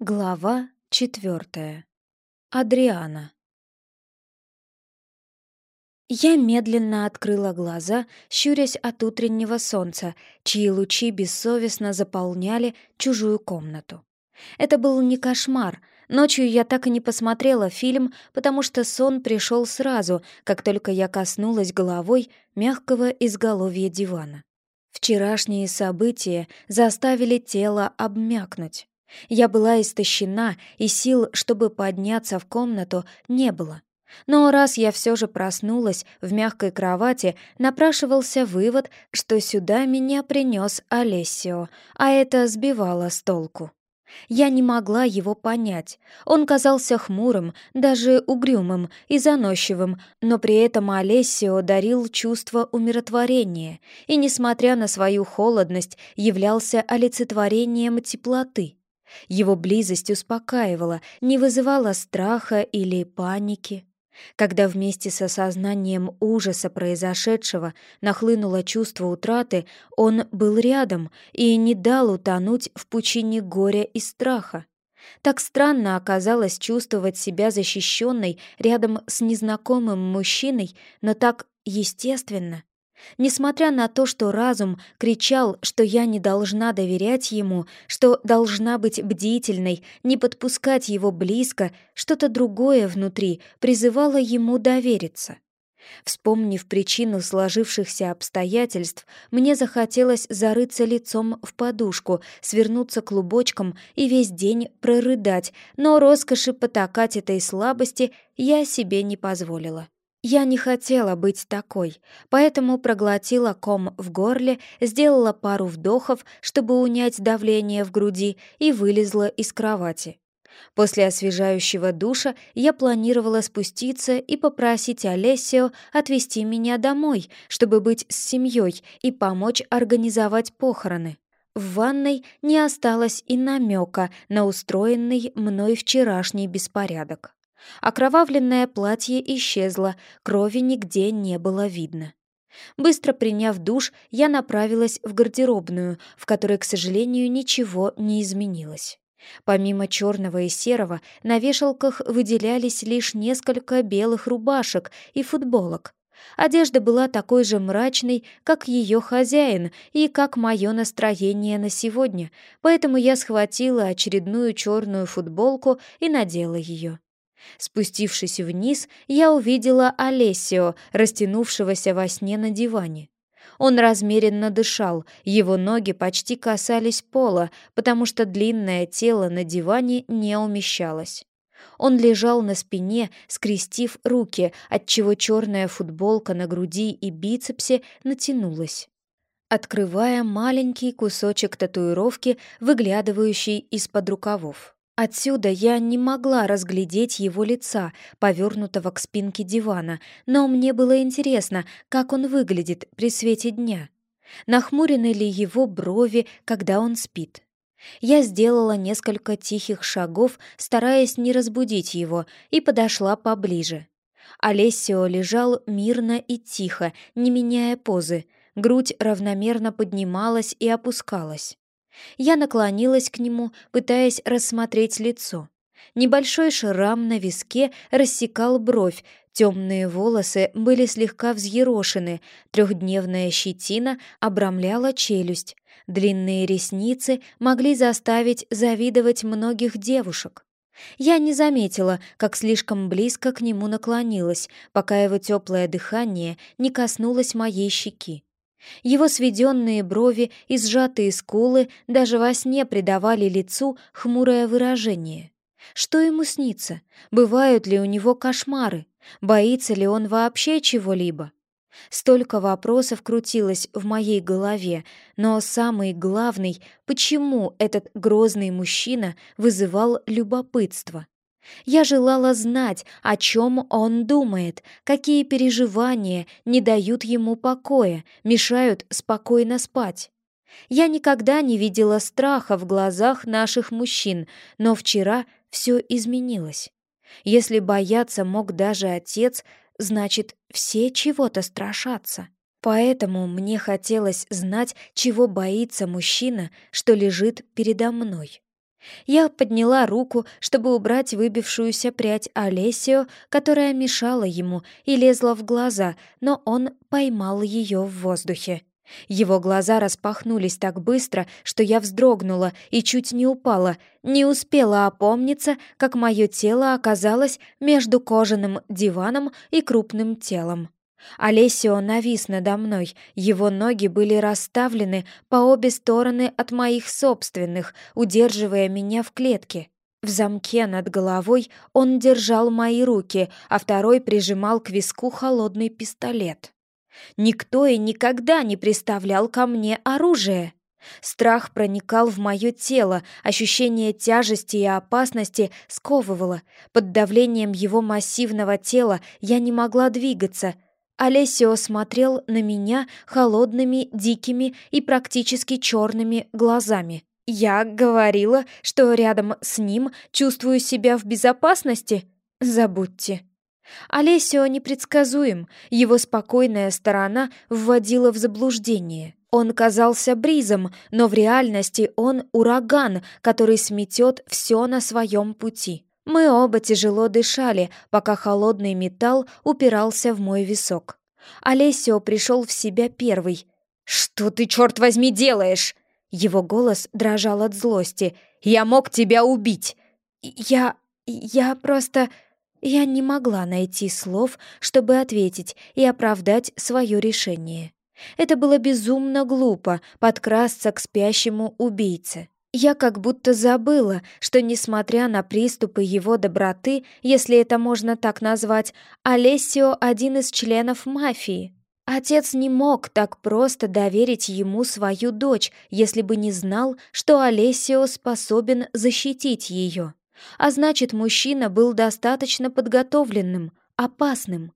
Глава четвертая. Адриана. Я медленно открыла глаза, щурясь от утреннего солнца, чьи лучи бессовестно заполняли чужую комнату. Это был не кошмар. Ночью я так и не посмотрела фильм, потому что сон пришел сразу, как только я коснулась головой мягкого изголовья дивана. Вчерашние события заставили тело обмякнуть. Я была истощена, и сил, чтобы подняться в комнату, не было. Но раз я все же проснулась в мягкой кровати, напрашивался вывод, что сюда меня принес Олесио, а это сбивало с толку. Я не могла его понять. Он казался хмурым, даже угрюмым и заносчивым, но при этом Олесио дарил чувство умиротворения и, несмотря на свою холодность, являлся олицетворением теплоты. Его близость успокаивала, не вызывала страха или паники. Когда вместе с осознанием ужаса произошедшего нахлынуло чувство утраты, он был рядом и не дал утонуть в пучине горя и страха. Так странно оказалось чувствовать себя защищенной рядом с незнакомым мужчиной, но так естественно. Несмотря на то, что разум кричал, что я не должна доверять ему, что должна быть бдительной, не подпускать его близко, что-то другое внутри призывало ему довериться. Вспомнив причину сложившихся обстоятельств, мне захотелось зарыться лицом в подушку, свернуться клубочком и весь день прорыдать, но роскоши потакать этой слабости я себе не позволила. Я не хотела быть такой, поэтому проглотила ком в горле, сделала пару вдохов, чтобы унять давление в груди, и вылезла из кровати. После освежающего душа я планировала спуститься и попросить Олесио отвезти меня домой, чтобы быть с семьей и помочь организовать похороны. В ванной не осталось и намека на устроенный мной вчерашний беспорядок. Окровавленное платье исчезло, крови нигде не было видно. Быстро приняв душ, я направилась в гардеробную, в которой, к сожалению, ничего не изменилось. Помимо черного и серого, на вешалках выделялись лишь несколько белых рубашек и футболок. Одежда была такой же мрачной, как ее хозяин и как мое настроение на сегодня, поэтому я схватила очередную черную футболку и надела ее. Спустившись вниз, я увидела Олесио, растянувшегося во сне на диване. Он размеренно дышал, его ноги почти касались пола, потому что длинное тело на диване не умещалось. Он лежал на спине, скрестив руки, отчего черная футболка на груди и бицепсе натянулась, открывая маленький кусочек татуировки, выглядывающий из-под рукавов. Отсюда я не могла разглядеть его лица, повернутого к спинке дивана, но мне было интересно, как он выглядит при свете дня. Нахмурены ли его брови, когда он спит? Я сделала несколько тихих шагов, стараясь не разбудить его, и подошла поближе. Олесио лежал мирно и тихо, не меняя позы. Грудь равномерно поднималась и опускалась. Я наклонилась к нему, пытаясь рассмотреть лицо. Небольшой шрам на виске рассекал бровь, темные волосы были слегка взъерошены, трехдневная щетина обрамляла челюсть, длинные ресницы могли заставить завидовать многих девушек. Я не заметила, как слишком близко к нему наклонилась, пока его теплое дыхание не коснулось моей щеки. Его сведенные брови и сжатые скулы даже во сне придавали лицу хмурое выражение. Что ему снится? Бывают ли у него кошмары? Боится ли он вообще чего-либо? Столько вопросов крутилось в моей голове, но самый главный, почему этот грозный мужчина вызывал любопытство? Я желала знать, о чем он думает, какие переживания не дают ему покоя, мешают спокойно спать. Я никогда не видела страха в глазах наших мужчин, но вчера все изменилось. Если бояться мог даже отец, значит, все чего-то страшатся. Поэтому мне хотелось знать, чего боится мужчина, что лежит передо мной. Я подняла руку, чтобы убрать выбившуюся прядь Олесио, которая мешала ему и лезла в глаза, но он поймал ее в воздухе. Его глаза распахнулись так быстро, что я вздрогнула и чуть не упала, не успела опомниться, как мое тело оказалось между кожаным диваном и крупным телом. Олесио навис надо мной, его ноги были расставлены по обе стороны от моих собственных, удерживая меня в клетке. В замке над головой он держал мои руки, а второй прижимал к виску холодный пистолет. Никто и никогда не приставлял ко мне оружие. Страх проникал в мое тело, ощущение тяжести и опасности сковывало. Под давлением его массивного тела я не могла двигаться. Олесио смотрел на меня холодными, дикими и практически черными глазами. Я говорила, что рядом с ним чувствую себя в безопасности? Забудьте. Олесио непредсказуем, его спокойная сторона вводила в заблуждение. Он казался бризом, но в реальности он ураган, который сметет все на своем пути. Мы оба тяжело дышали, пока холодный металл упирался в мой висок. Олесио пришел в себя первый. «Что ты, черт возьми, делаешь?» Его голос дрожал от злости. «Я мог тебя убить!» «Я... я просто...» Я не могла найти слов, чтобы ответить и оправдать свое решение. Это было безумно глупо — подкрасться к спящему убийце. Я как будто забыла, что, несмотря на приступы его доброты, если это можно так назвать, Олесио — один из членов мафии. Отец не мог так просто доверить ему свою дочь, если бы не знал, что Олесио способен защитить ее. А значит, мужчина был достаточно подготовленным, опасным.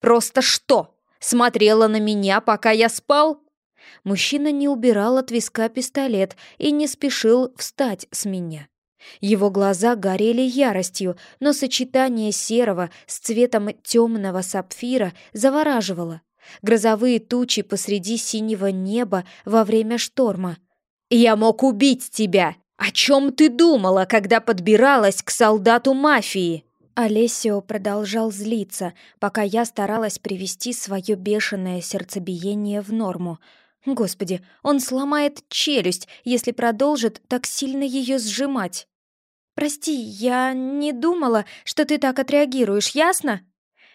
«Просто что? Смотрела на меня, пока я спал?» Мужчина не убирал от виска пистолет и не спешил встать с меня. Его глаза горели яростью, но сочетание серого с цветом темного сапфира завораживало. Грозовые тучи посреди синего неба во время шторма. «Я мог убить тебя!» «О чем ты думала, когда подбиралась к солдату мафии?» Олесио продолжал злиться, пока я старалась привести свое бешеное сердцебиение в норму. Господи, он сломает челюсть, если продолжит так сильно ее сжимать. «Прости, я не думала, что ты так отреагируешь, ясно?»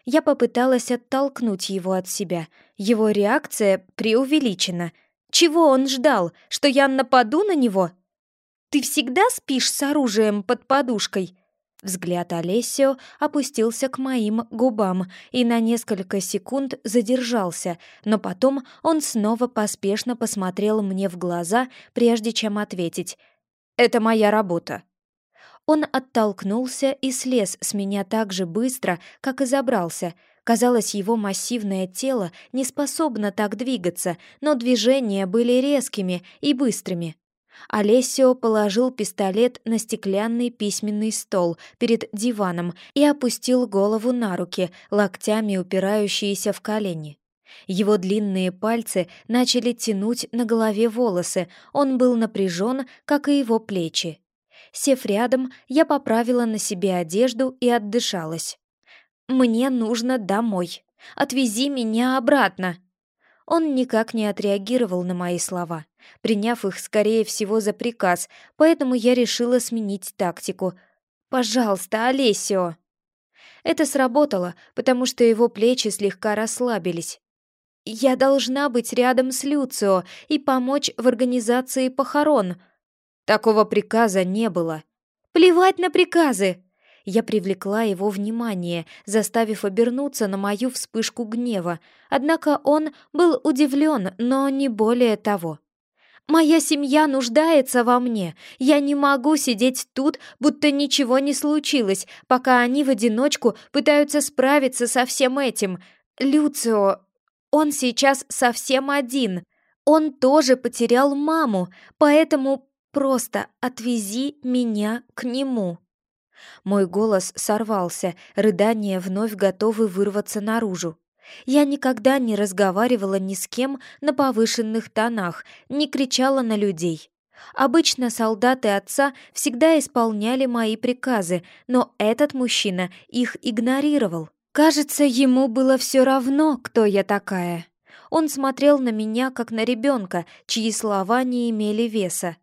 Я попыталась оттолкнуть его от себя. Его реакция преувеличена. Чего он ждал? Что я нападу на него?» Ты всегда спишь с оружием под подушкой?» Взгляд Олесио опустился к моим губам и на несколько секунд задержался, но потом он снова поспешно посмотрел мне в глаза, прежде чем ответить. «Это моя работа». Он оттолкнулся и слез с меня так же быстро, как и забрался. Казалось, его массивное тело не способно так двигаться, но движения были резкими и быстрыми. Олесио положил пистолет на стеклянный письменный стол перед диваном и опустил голову на руки, локтями упирающиеся в колени. Его длинные пальцы начали тянуть на голове волосы, он был напряжен, как и его плечи. Сев рядом, я поправила на себе одежду и отдышалась. «Мне нужно домой. Отвези меня обратно!» Он никак не отреагировал на мои слова, приняв их, скорее всего, за приказ, поэтому я решила сменить тактику. «Пожалуйста, Олесио!» Это сработало, потому что его плечи слегка расслабились. «Я должна быть рядом с Люцио и помочь в организации похорон». Такого приказа не было. «Плевать на приказы!» Я привлекла его внимание, заставив обернуться на мою вспышку гнева. Однако он был удивлен, но не более того. «Моя семья нуждается во мне. Я не могу сидеть тут, будто ничего не случилось, пока они в одиночку пытаются справиться со всем этим. Люцио, он сейчас совсем один. Он тоже потерял маму, поэтому просто отвези меня к нему». Мой голос сорвался, рыдания вновь готовы вырваться наружу. Я никогда не разговаривала ни с кем на повышенных тонах, не кричала на людей. Обычно солдаты отца всегда исполняли мои приказы, но этот мужчина их игнорировал. Кажется, ему было все равно, кто я такая. Он смотрел на меня, как на ребенка, чьи слова не имели веса.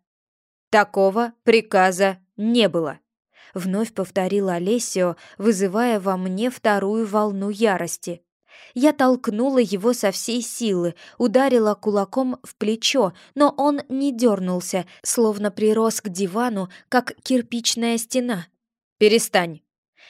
«Такого приказа не было», — вновь повторил Олесио, вызывая во мне вторую волну ярости. Я толкнула его со всей силы, ударила кулаком в плечо, но он не дернулся, словно прирос к дивану, как кирпичная стена. «Перестань!»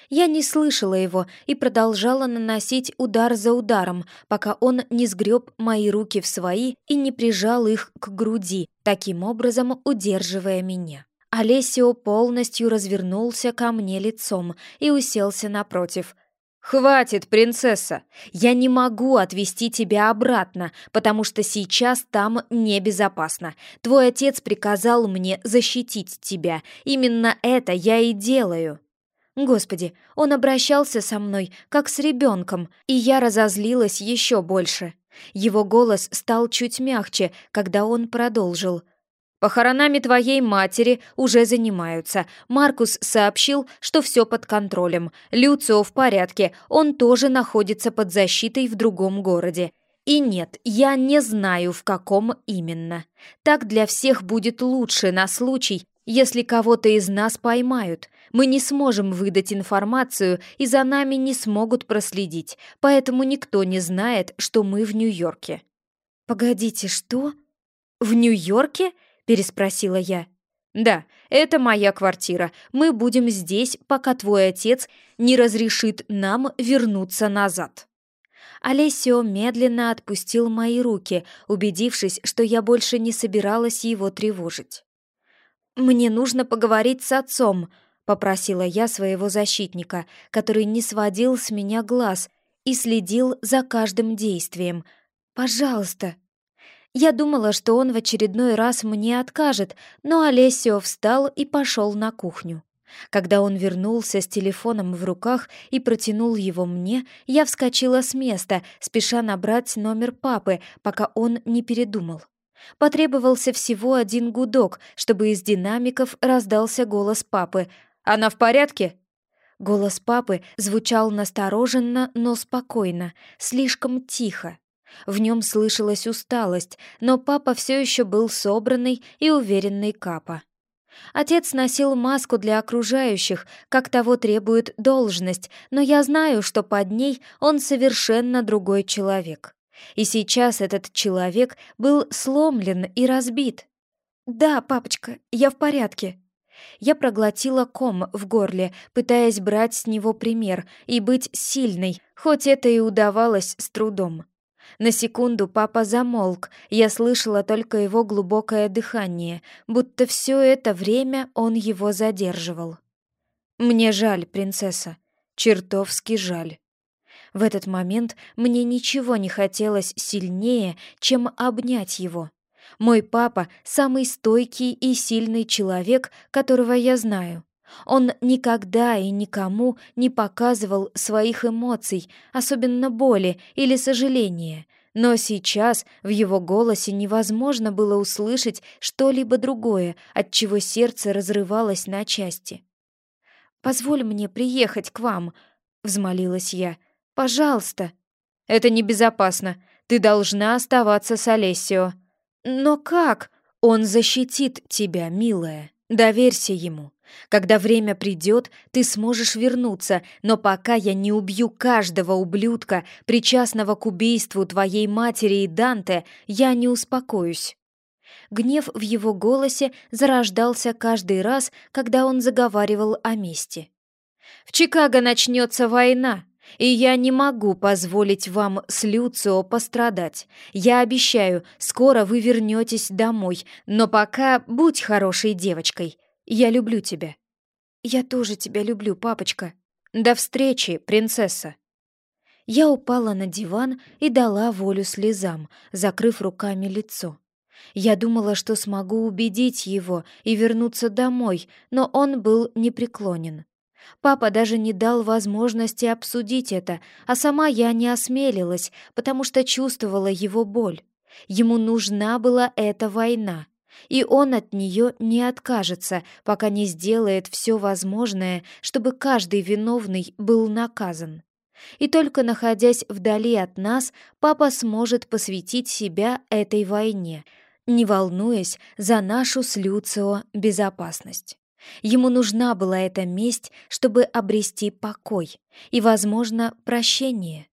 Я не слышала его и продолжала наносить удар за ударом, пока он не сгреб мои руки в свои и не прижал их к груди, таким образом удерживая меня. Олесио полностью развернулся ко мне лицом и уселся напротив. «Хватит, принцесса! Я не могу отвезти тебя обратно, потому что сейчас там небезопасно. Твой отец приказал мне защитить тебя. Именно это я и делаю». Господи, он обращался со мной, как с ребенком, и я разозлилась еще больше. Его голос стал чуть мягче, когда он продолжил. «Похоронами твоей матери уже занимаются. Маркус сообщил, что все под контролем. Люцио в порядке, он тоже находится под защитой в другом городе. И нет, я не знаю, в каком именно. Так для всех будет лучше на случай, если кого-то из нас поймают. Мы не сможем выдать информацию, и за нами не смогут проследить, поэтому никто не знает, что мы в Нью-Йорке». «Погодите, что? В Нью-Йорке?» — переспросила я. «Да, это моя квартира. Мы будем здесь, пока твой отец не разрешит нам вернуться назад». Олесио медленно отпустил мои руки, убедившись, что я больше не собиралась его тревожить. «Мне нужно поговорить с отцом», — попросила я своего защитника, который не сводил с меня глаз и следил за каждым действием. «Пожалуйста». Я думала, что он в очередной раз мне откажет, но Олесио встал и пошел на кухню. Когда он вернулся с телефоном в руках и протянул его мне, я вскочила с места, спеша набрать номер папы, пока он не передумал. Потребовался всего один гудок, чтобы из динамиков раздался голос папы. «Она в порядке?» Голос папы звучал настороженно, но спокойно, слишком тихо. В нем слышалась усталость, но папа все еще был собранный и уверенный капа. Отец носил маску для окружающих, как того требует должность, но я знаю, что под ней он совершенно другой человек. И сейчас этот человек был сломлен и разбит. «Да, папочка, я в порядке». Я проглотила ком в горле, пытаясь брать с него пример и быть сильной, хоть это и удавалось с трудом. На секунду папа замолк, я слышала только его глубокое дыхание, будто все это время он его задерживал. «Мне жаль, принцесса, чертовски жаль». В этот момент мне ничего не хотелось сильнее, чем обнять его. Мой папа — самый стойкий и сильный человек, которого я знаю. Он никогда и никому не показывал своих эмоций, особенно боли или сожаления, но сейчас в его голосе невозможно было услышать что-либо другое, от чего сердце разрывалось на части. «Позволь мне приехать к вам», — взмолилась я. Пожалуйста». «Это небезопасно. Ты должна оставаться с Олесио». «Но как? Он защитит тебя, милая. Доверься ему. Когда время придет, ты сможешь вернуться, но пока я не убью каждого ублюдка, причастного к убийству твоей матери и Данте, я не успокоюсь». Гнев в его голосе зарождался каждый раз, когда он заговаривал о мести. «В Чикаго начнется война, и я не могу позволить вам с Люцио пострадать. Я обещаю, скоро вы вернетесь домой, но пока будь хорошей девочкой. Я люблю тебя». «Я тоже тебя люблю, папочка». «До встречи, принцесса». Я упала на диван и дала волю слезам, закрыв руками лицо. Я думала, что смогу убедить его и вернуться домой, но он был непреклонен. Папа даже не дал возможности обсудить это, а сама я не осмелилась, потому что чувствовала его боль. Ему нужна была эта война. И он от нее не откажется, пока не сделает все возможное, чтобы каждый виновный был наказан. И только находясь вдали от нас, папа сможет посвятить себя этой войне, не волнуясь за нашу с Люцио безопасность. Ему нужна была эта месть, чтобы обрести покой и, возможно, прощение.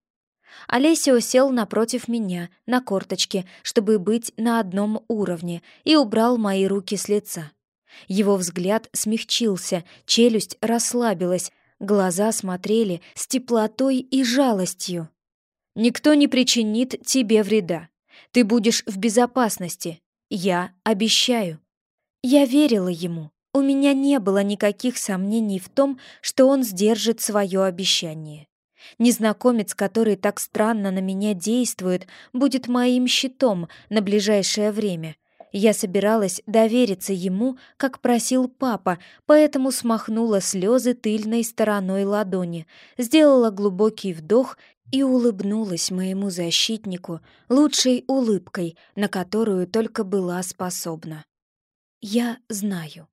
Олесио сел напротив меня, на корточке, чтобы быть на одном уровне, и убрал мои руки с лица. Его взгляд смягчился, челюсть расслабилась, глаза смотрели с теплотой и жалостью. «Никто не причинит тебе вреда. Ты будешь в безопасности. Я обещаю». Я верила ему. У меня не было никаких сомнений в том, что он сдержит свое обещание. Незнакомец, который так странно на меня действует, будет моим щитом на ближайшее время. Я собиралась довериться ему, как просил папа, поэтому смахнула слезы тыльной стороной ладони, сделала глубокий вдох и улыбнулась моему защитнику лучшей улыбкой, на которую только была способна. «Я знаю».